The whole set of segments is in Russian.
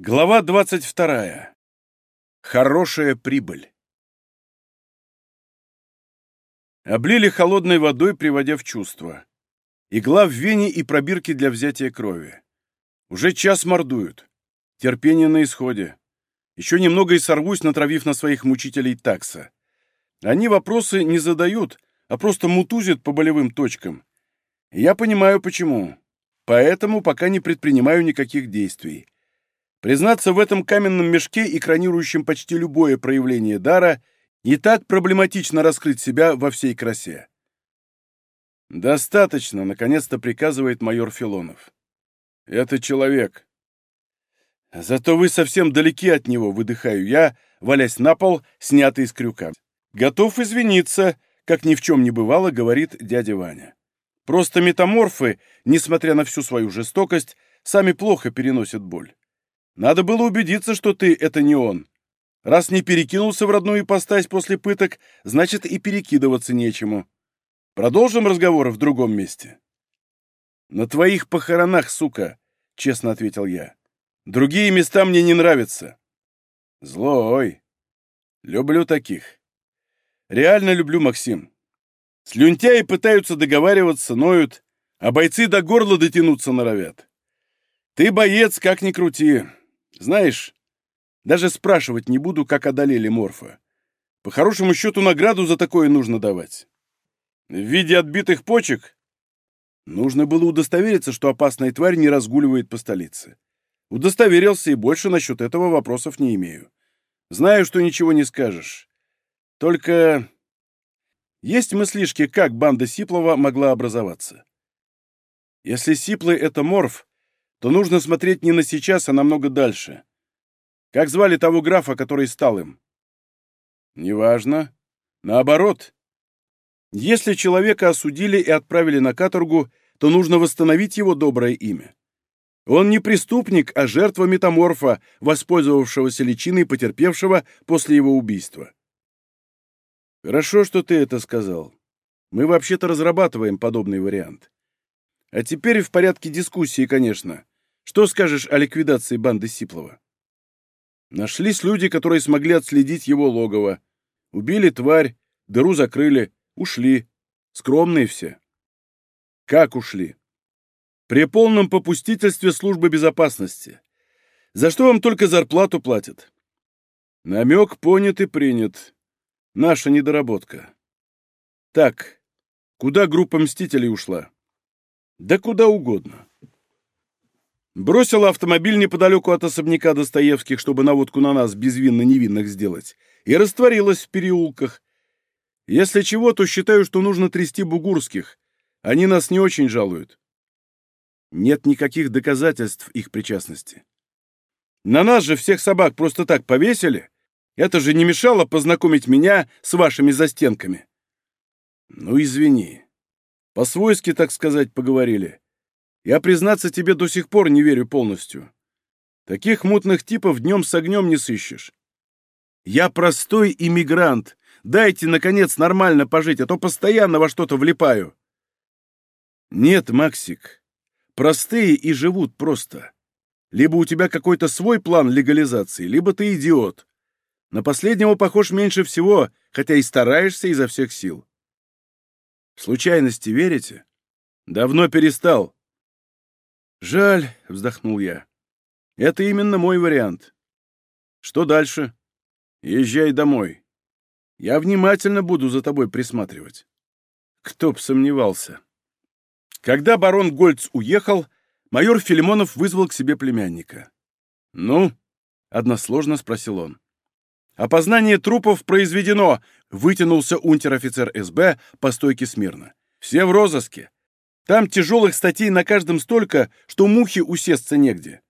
Глава 22. Хорошая прибыль. Облили холодной водой, приводя в чувство. Игла в вене и пробирки для взятия крови. Уже час мордуют. Терпение на исходе. Еще немного и сорвусь, натравив на своих мучителей такса. Они вопросы не задают, а просто мутузят по болевым точкам. Я понимаю, почему. Поэтому пока не предпринимаю никаких действий. Признаться, в этом каменном мешке, экранирующем почти любое проявление дара, не так проблематично раскрыть себя во всей красе. «Достаточно», — наконец-то приказывает майор Филонов. «Это человек». «Зато вы совсем далеки от него», — выдыхаю я, валясь на пол, снятый из крюка. «Готов извиниться», — как ни в чем не бывало, говорит дядя Ваня. «Просто метаморфы, несмотря на всю свою жестокость, сами плохо переносят боль. Надо было убедиться, что ты — это не он. Раз не перекинулся в родную ипостась после пыток, значит и перекидываться нечему. Продолжим разговор в другом месте. На твоих похоронах, сука, — честно ответил я. Другие места мне не нравятся. Злой. Люблю таких. Реально люблю, Максим. Слюнтяи пытаются договариваться, ноют, а бойцы до горла дотянуться норовят. Ты боец, как ни крути. Знаешь, даже спрашивать не буду, как одолели Морфа. По хорошему счету награду за такое нужно давать. В виде отбитых почек? Нужно было удостовериться, что опасная тварь не разгуливает по столице. Удостоверился и больше насчет этого вопросов не имею. Знаю, что ничего не скажешь. Только есть мыслишки, как банда Сиплова могла образоваться. Если Сиплый — это морф, то нужно смотреть не на сейчас, а намного дальше. Как звали того графа, который стал им? Неважно. Наоборот. Если человека осудили и отправили на каторгу, то нужно восстановить его доброе имя. Он не преступник, а жертва метаморфа, воспользовавшегося личиной потерпевшего после его убийства. Хорошо, что ты это сказал. Мы вообще-то разрабатываем подобный вариант. А теперь в порядке дискуссии, конечно. Что скажешь о ликвидации банды Сиплова? Нашлись люди, которые смогли отследить его логово. Убили тварь, дыру закрыли, ушли. Скромные все. Как ушли? При полном попустительстве службы безопасности. За что вам только зарплату платят? Намек понят и принят. Наша недоработка. Так, куда группа Мстителей ушла? Да куда угодно. Бросила автомобиль неподалеку от особняка Достоевских, чтобы наводку на нас безвинно-невинных сделать, и растворилась в переулках. Если чего, то считаю, что нужно трясти бугурских. Они нас не очень жалуют. Нет никаких доказательств их причастности. На нас же всех собак просто так повесили. Это же не мешало познакомить меня с вашими застенками. Ну, извини. По-свойски, так сказать, поговорили. Я, признаться тебе, до сих пор не верю полностью. Таких мутных типов днем с огнем не сыщешь. Я простой иммигрант. Дайте, наконец, нормально пожить, а то постоянно во что-то влипаю. Нет, Максик, простые и живут просто. Либо у тебя какой-то свой план легализации, либо ты идиот. На последнего похож меньше всего, хотя и стараешься изо всех сил. В случайности верите? Давно перестал. «Жаль», — вздохнул я. «Это именно мой вариант. Что дальше? Езжай домой. Я внимательно буду за тобой присматривать». Кто б сомневался. Когда барон Гольц уехал, майор Филимонов вызвал к себе племянника. «Ну?» — односложно спросил он. «Опознание трупов произведено!» — вытянулся унтер-офицер СБ по стойке смирно. «Все в розыске. Там тяжелых статей на каждом столько, что мухи усесться негде.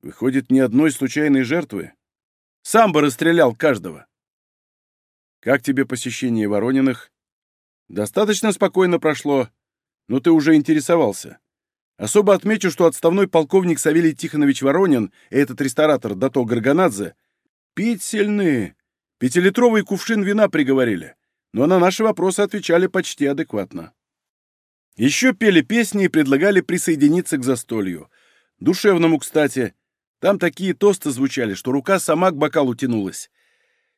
Выходит, ни одной случайной жертвы? Сам бы расстрелял каждого. Как тебе посещение Ворониных? Достаточно спокойно прошло, но ты уже интересовался. Особо отмечу, что отставной полковник Савелий Тихонович Воронин и этот ресторатор Дато Гарганадзе пить сильны. Пятилитровый кувшин вина приговорили, но на наши вопросы отвечали почти адекватно. Еще пели песни и предлагали присоединиться к застолью. Душевному, кстати. Там такие тосты звучали, что рука сама к бокалу тянулась.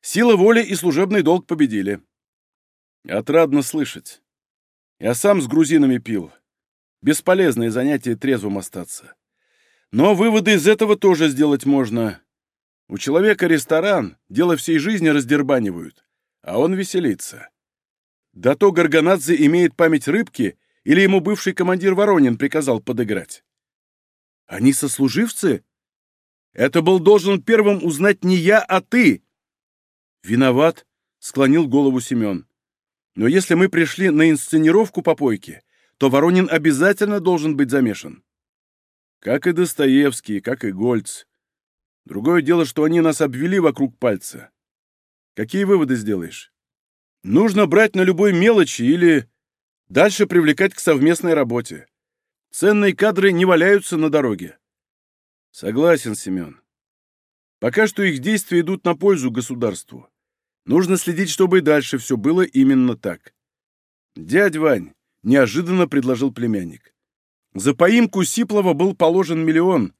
Сила воли и служебный долг победили. Отрадно слышать. Я сам с грузинами пил. Бесполезное занятие трезвым остаться. Но выводы из этого тоже сделать можно. У человека ресторан, дело всей жизни раздербанивают, а он веселится. Да то Гарганадзе имеет память рыбки, или ему бывший командир Воронин приказал подыграть. Они сослуживцы? Это был должен первым узнать не я, а ты. Виноват, склонил голову Семен. Но если мы пришли на инсценировку попойки, то Воронин обязательно должен быть замешан. Как и Достоевский, как и Гольц. Другое дело, что они нас обвели вокруг пальца. Какие выводы сделаешь? Нужно брать на любой мелочи или дальше привлекать к совместной работе. Ценные кадры не валяются на дороге. Согласен, Семен. Пока что их действия идут на пользу государству. Нужно следить, чтобы и дальше все было именно так. Дядь Вань, неожиданно предложил племянник. За поимку Сиплова был положен миллион.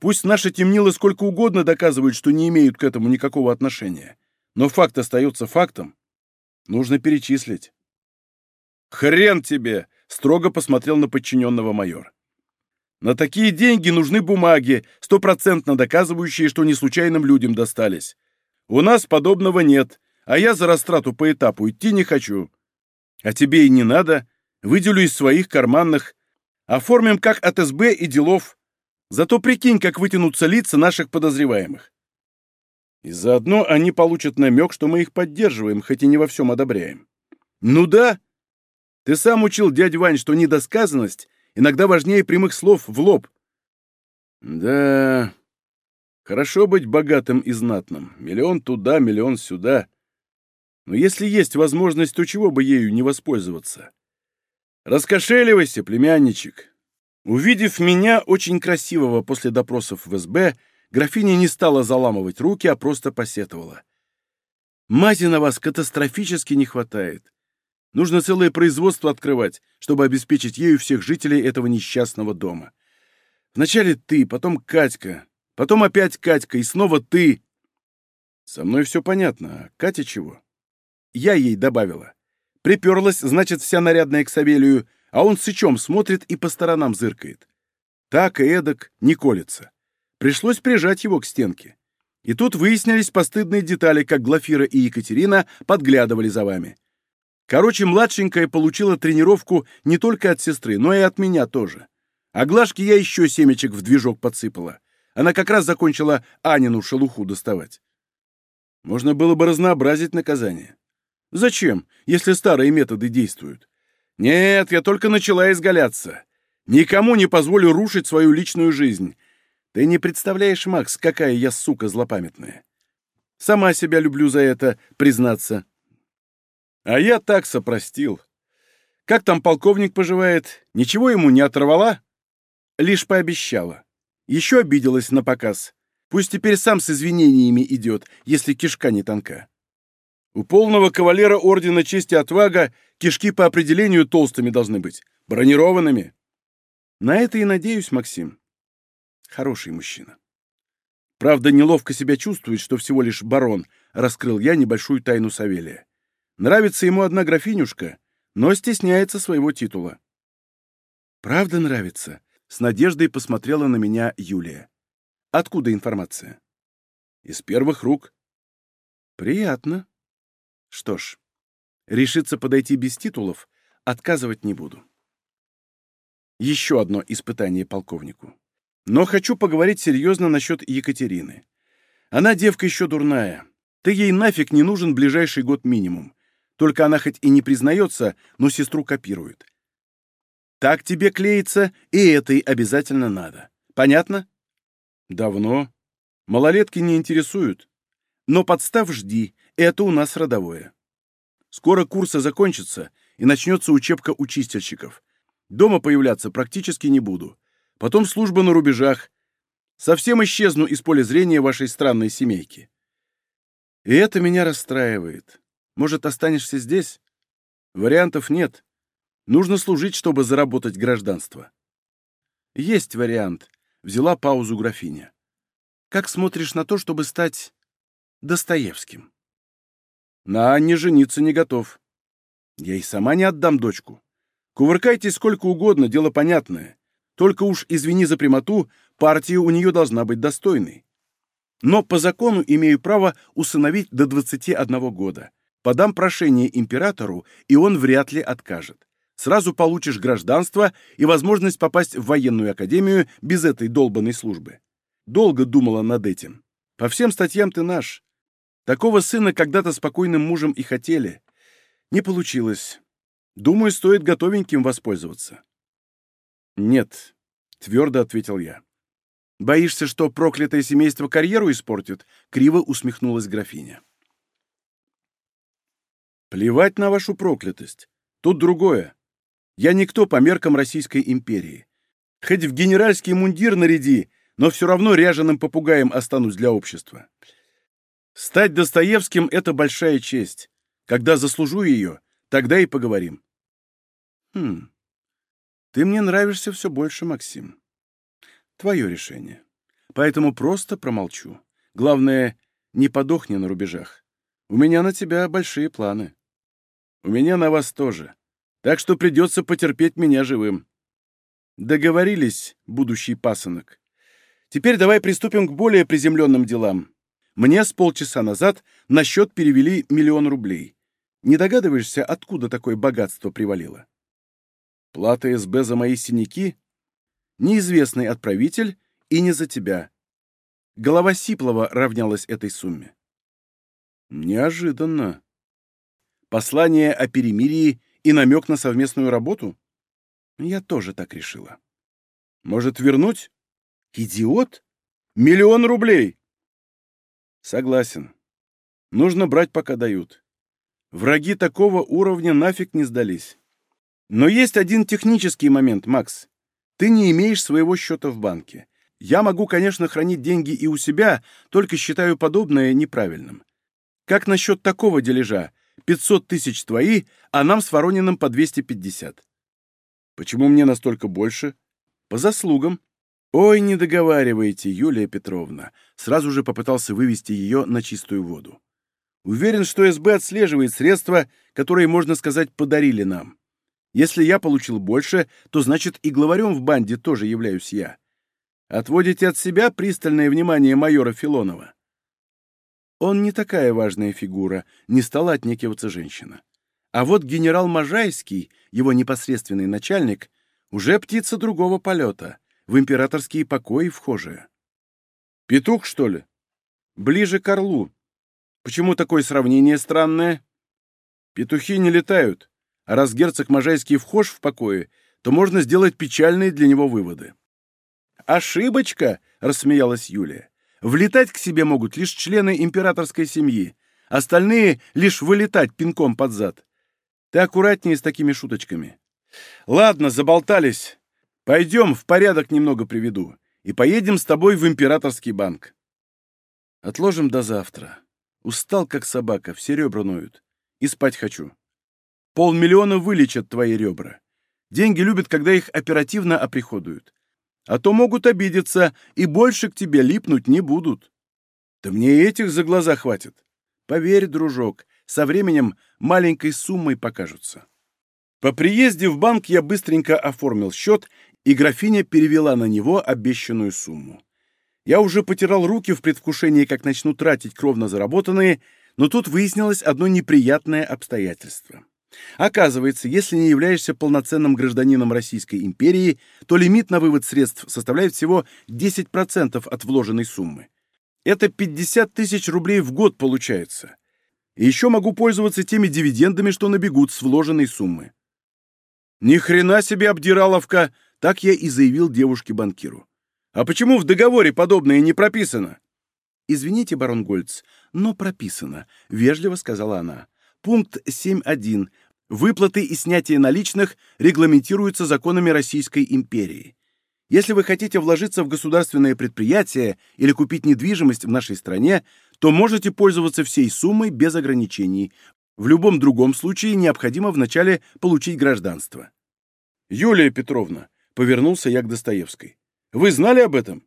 Пусть наши темнилы сколько угодно доказывают, что не имеют к этому никакого отношения. Но факт остается фактом. Нужно перечислить. «Хрен тебе!» — строго посмотрел на подчиненного майор. «На такие деньги нужны бумаги, стопроцентно доказывающие, что не случайным людям достались. У нас подобного нет, а я за растрату по этапу идти не хочу. А тебе и не надо. Выделю из своих карманных. Оформим как от СБ и делов. Зато прикинь, как вытянутся лица наших подозреваемых. И заодно они получат намек, что мы их поддерживаем, хоть и не во всем одобряем. Ну да. Ты сам учил дядь Вань, что недосказанность иногда важнее прямых слов в лоб. Да, хорошо быть богатым и знатным. Миллион туда, миллион сюда. Но если есть возможность, то чего бы ею не воспользоваться? Раскошеливайся, племянничек. Увидев меня, очень красивого после допросов в СБ, Графиня не стала заламывать руки, а просто посетовала. «Мази на вас катастрофически не хватает. Нужно целое производство открывать, чтобы обеспечить ею всех жителей этого несчастного дома. Вначале ты, потом Катька, потом опять Катька и снова ты. Со мной все понятно, а Катя чего? Я ей добавила. Приперлась, значит, вся нарядная к Савелию, а он сычом смотрит и по сторонам зыркает. Так и эдак не колется. Пришлось прижать его к стенке. И тут выяснились постыдные детали, как Глафира и Екатерина подглядывали за вами. Короче, младшенькая получила тренировку не только от сестры, но и от меня тоже. А Глашке я еще семечек в движок подсыпала. Она как раз закончила Анину шелуху доставать. Можно было бы разнообразить наказание. Зачем, если старые методы действуют? Нет, я только начала изгаляться. Никому не позволю рушить свою личную жизнь. Ты не представляешь, Макс, какая я сука злопамятная. Сама себя люблю за это, признаться. А я так сопростил. Как там полковник поживает? Ничего ему не оторвала? Лишь пообещала. Еще обиделась на показ. Пусть теперь сам с извинениями идет, если кишка не тонка. У полного кавалера Ордена Чести Отвага кишки по определению толстыми должны быть, бронированными. На это и надеюсь, Максим. Хороший мужчина. Правда, неловко себя чувствует, что всего лишь барон, раскрыл я небольшую тайну Савелия. Нравится ему одна графинюшка, но стесняется своего титула. Правда нравится? С надеждой посмотрела на меня Юлия. Откуда информация? Из первых рук. Приятно. Что ж, решиться подойти без титулов отказывать не буду. Еще одно испытание полковнику. Но хочу поговорить серьезно насчет Екатерины. Она девка еще дурная. Ты ей нафиг не нужен ближайший год минимум. Только она хоть и не признается, но сестру копирует. Так тебе клеится, и этой обязательно надо. Понятно? Давно. Малолетки не интересуют. Но подстав жди, это у нас родовое. Скоро курсы закончатся, и начнется учебка у чистильщиков. Дома появляться практически не буду. Потом служба на рубежах. Совсем исчезну из поля зрения вашей странной семейки. И это меня расстраивает. Может, останешься здесь? Вариантов нет. Нужно служить, чтобы заработать гражданство. Есть вариант. Взяла паузу графиня. как смотришь на то, чтобы стать Достоевским?» «На Анне жениться не готов. Я и сама не отдам дочку. Кувыркайтесь сколько угодно, дело понятное. Только уж, извини за прямоту, партия у нее должна быть достойной. Но по закону имею право усыновить до 21 года. Подам прошение императору, и он вряд ли откажет. Сразу получишь гражданство и возможность попасть в военную академию без этой долбанной службы. Долго думала над этим. По всем статьям ты наш. Такого сына когда-то спокойным мужем и хотели. Не получилось. Думаю, стоит готовеньким воспользоваться. Нет, твердо ответил я. Боишься, что проклятое семейство карьеру испортит? Криво усмехнулась графиня. Плевать на вашу проклятость. Тут другое. Я никто по меркам Российской империи. Хоть в генеральский мундир наряди, но все равно ряженым попугаем останусь для общества. Стать Достоевским — это большая честь. Когда заслужу ее, тогда и поговорим. Хм, ты мне нравишься все больше, Максим. Твое решение. Поэтому просто промолчу. Главное, не подохни на рубежах. У меня на тебя большие планы. У меня на вас тоже. Так что придется потерпеть меня живым. Договорились, будущий пасынок. Теперь давай приступим к более приземленным делам. Мне с полчаса назад на счет перевели миллион рублей. Не догадываешься, откуда такое богатство привалило? Плата СБ за мои синяки? Неизвестный отправитель и не за тебя. Голова Сиплова равнялась этой сумме. Неожиданно. Послание о перемирии и намек на совместную работу? Я тоже так решила. Может, вернуть? Идиот? Миллион рублей! Согласен. Нужно брать, пока дают. Враги такого уровня нафиг не сдались. Но есть один технический момент, Макс. Ты не имеешь своего счета в банке. Я могу, конечно, хранить деньги и у себя, только считаю подобное неправильным. Как насчет такого дележа? 500 тысяч твои, а нам с Ворониным по 250. Почему мне настолько больше? По заслугам. Ой, не договаривайте, Юлия Петровна. Сразу же попытался вывести ее на чистую воду. Уверен, что СБ отслеживает средства, которые, можно сказать, подарили нам. Если я получил больше, то значит и главарем в банде тоже являюсь я. Отводите от себя пристальное внимание майора Филонова. Он не такая важная фигура, не стала отнекиваться женщина. А вот генерал Можайский, его непосредственный начальник, уже птица другого полета, в императорские покои вхожая. Петух, что ли? Ближе к орлу, Почему такое сравнение странное? Петухи не летают, а раз герцог Можайский вхож в покое, то можно сделать печальные для него выводы. «Ошибочка!» — рассмеялась Юлия. «Влетать к себе могут лишь члены императорской семьи, остальные — лишь вылетать пинком под зад. Ты аккуратнее с такими шуточками. Ладно, заболтались. Пойдем, в порядок немного приведу, и поедем с тобой в императорский банк. Отложим до завтра. Устал, как собака, все ребра ноют. И спать хочу. Полмиллиона вылечат твои ребра. Деньги любят, когда их оперативно оприходуют. А то могут обидеться и больше к тебе липнуть не будут. Да мне и этих за глаза хватит. Поверь, дружок, со временем маленькой суммой покажутся. По приезде в банк я быстренько оформил счет, и графиня перевела на него обещанную сумму. Я уже потирал руки в предвкушении, как начну тратить кровно заработанные, но тут выяснилось одно неприятное обстоятельство. Оказывается, если не являешься полноценным гражданином Российской империи, то лимит на вывод средств составляет всего 10% от вложенной суммы. Это 50 тысяч рублей в год получается. И еще могу пользоваться теми дивидендами, что набегут с вложенной суммы. Ни хрена себе обдираловка, так я и заявил девушке-банкиру. А почему в договоре подобное не прописано? Извините, барон Гольц, но прописано, вежливо сказала она. Пункт 7.1. Выплаты и снятие наличных регламентируются законами Российской империи. Если вы хотите вложиться в государственное предприятие или купить недвижимость в нашей стране, то можете пользоваться всей суммой без ограничений. В любом другом случае необходимо вначале получить гражданство. Юлия Петровна, повернулся я к Достоевской. Вы знали об этом?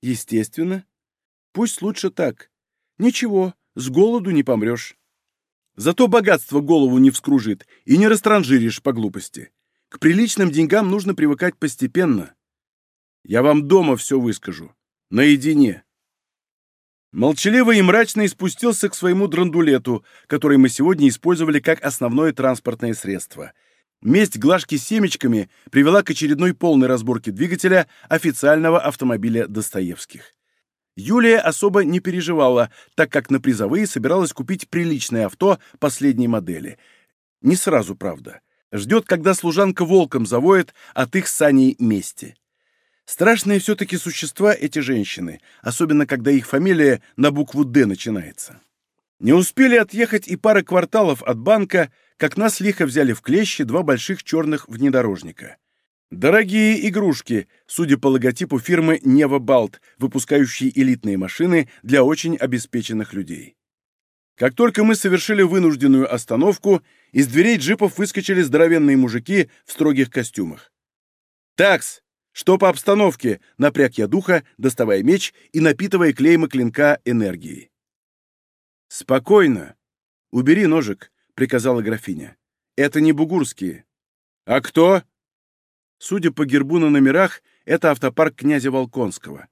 Естественно. Пусть лучше так. Ничего, с голоду не помрешь. Зато богатство голову не вскружит и не растранжиришь по глупости. К приличным деньгам нужно привыкать постепенно. Я вам дома все выскажу. Наедине. Молчаливо и мрачно спустился к своему драндулету, который мы сегодня использовали как основное транспортное средство. Месть Глажки семечками привела к очередной полной разборке двигателя официального автомобиля Достоевских. Юлия особо не переживала, так как на призовые собиралась купить приличное авто последней модели. Не сразу, правда. Ждет, когда служанка волком завоет от их саней мести. Страшные все-таки существа эти женщины, особенно когда их фамилия на букву «Д» начинается. Не успели отъехать и пары кварталов от банка, как нас лихо взяли в клещи два больших черных внедорожника. Дорогие игрушки, судя по логотипу фирмы «Нева Балт», выпускающей элитные машины для очень обеспеченных людей. Как только мы совершили вынужденную остановку, из дверей джипов выскочили здоровенные мужики в строгих костюмах. «Такс! Что по обстановке?» — напряг я духа, доставая меч и напитывая клеймы клинка энергией. «Спокойно. Убери ножик», — приказала графиня. «Это не бугурские». «А кто?» Судя по гербу на номерах, это автопарк князя Волконского.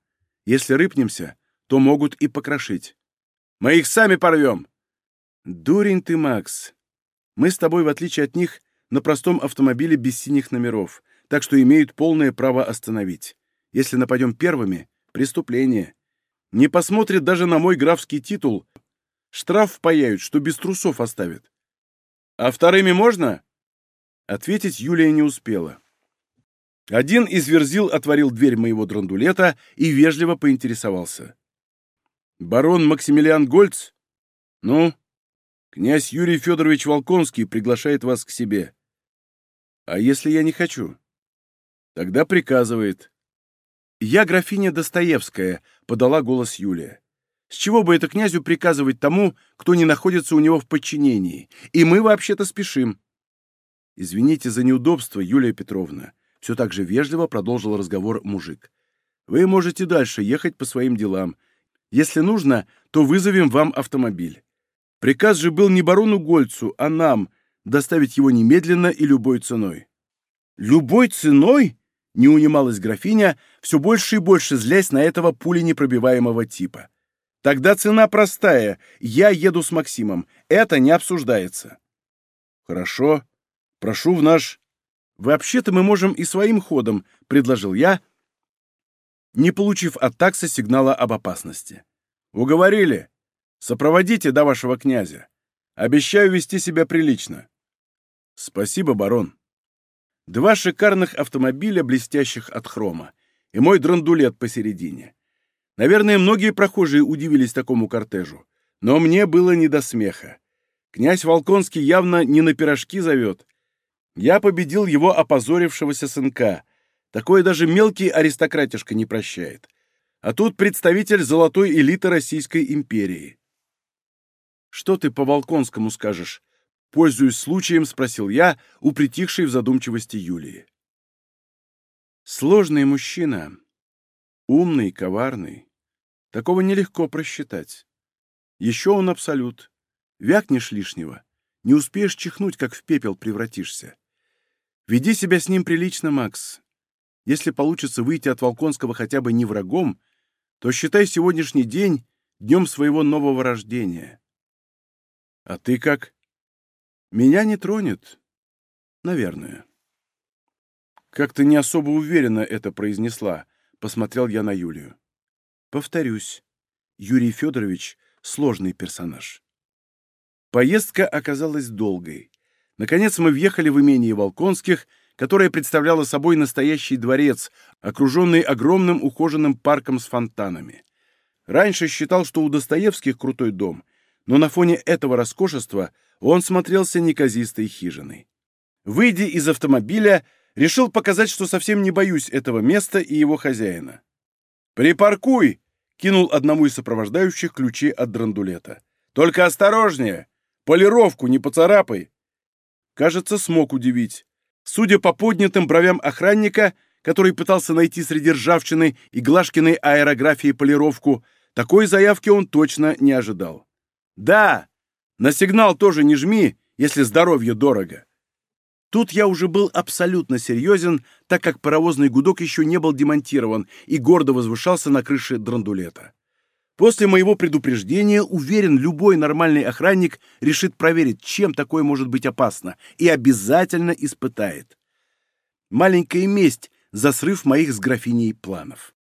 Если рыпнемся, то могут и покрошить. Мы их сами порвем. Дурень ты, Макс. Мы с тобой, в отличие от них, на простом автомобиле без синих номеров так что имеют полное право остановить. Если нападем первыми — преступление. Не посмотрят даже на мой графский титул. Штраф впаяют, что без трусов оставят. А вторыми можно? Ответить Юлия не успела. Один из верзил отворил дверь моего драндулета и вежливо поинтересовался. «Барон Максимилиан Гольц? Ну, князь Юрий Федорович Волконский приглашает вас к себе. А если я не хочу?» Тогда приказывает. «Я графиня Достоевская», — подала голос Юлия. «С чего бы это князю приказывать тому, кто не находится у него в подчинении? И мы вообще-то спешим». «Извините за неудобство, Юлия Петровна», — все так же вежливо продолжил разговор мужик. «Вы можете дальше ехать по своим делам. Если нужно, то вызовем вам автомобиль. Приказ же был не барону Гольцу, а нам доставить его немедленно и любой ценой». «Любой ценой?» Не унималась графиня, все больше и больше злясь на этого пуленепробиваемого типа. «Тогда цена простая. Я еду с Максимом. Это не обсуждается». «Хорошо. Прошу в наш...» «Вообще-то мы можем и своим ходом», — предложил я, не получив от такса сигнала об опасности. «Уговорили. Сопроводите до вашего князя. Обещаю вести себя прилично». «Спасибо, барон». Два шикарных автомобиля, блестящих от хрома, и мой драндулет посередине. Наверное, многие прохожие удивились такому кортежу, но мне было не до смеха. Князь Волконский явно не на пирожки зовет. Я победил его опозорившегося сынка. Такое даже мелкий аристократишка не прощает. А тут представитель золотой элиты Российской империи. «Что ты по Волконскому скажешь?» Пользуясь случаем, спросил я у притихшей в задумчивости Юлии. Сложный мужчина. Умный, коварный. Такого нелегко просчитать. Еще он абсолют. Вякнешь лишнего. Не успеешь чихнуть, как в пепел превратишься. Веди себя с ним прилично, Макс. Если получится выйти от Волконского хотя бы не врагом, то считай сегодняшний день днем своего нового рождения. А ты как? Меня не тронет. Наверное. Как-то не особо уверенно это произнесла, посмотрел я на Юлию. Повторюсь, Юрий Федорович — сложный персонаж. Поездка оказалась долгой. Наконец мы въехали в имение Волконских, которое представляло собой настоящий дворец, окруженный огромным ухоженным парком с фонтанами. Раньше считал, что у Достоевских крутой дом, но на фоне этого роскошества — он смотрелся неказистой хижиной. Выйдя из автомобиля, решил показать, что совсем не боюсь этого места и его хозяина. «Припаркуй!» — кинул одному из сопровождающих ключи от драндулета. «Только осторожнее! Полировку не поцарапай!» Кажется, смог удивить. Судя по поднятым бровям охранника, который пытался найти среди ржавчины и Глашкиной аэрографии полировку, Такой заявки он точно не ожидал. «Да, на сигнал тоже не жми, если здоровье дорого». Тут я уже был абсолютно серьезен, так как паровозный гудок еще не был демонтирован и гордо возвышался на крыше драндулета. После моего предупреждения, уверен, любой нормальный охранник решит проверить, чем такое может быть опасно, и обязательно испытает. Маленькая месть за срыв моих с графиней планов.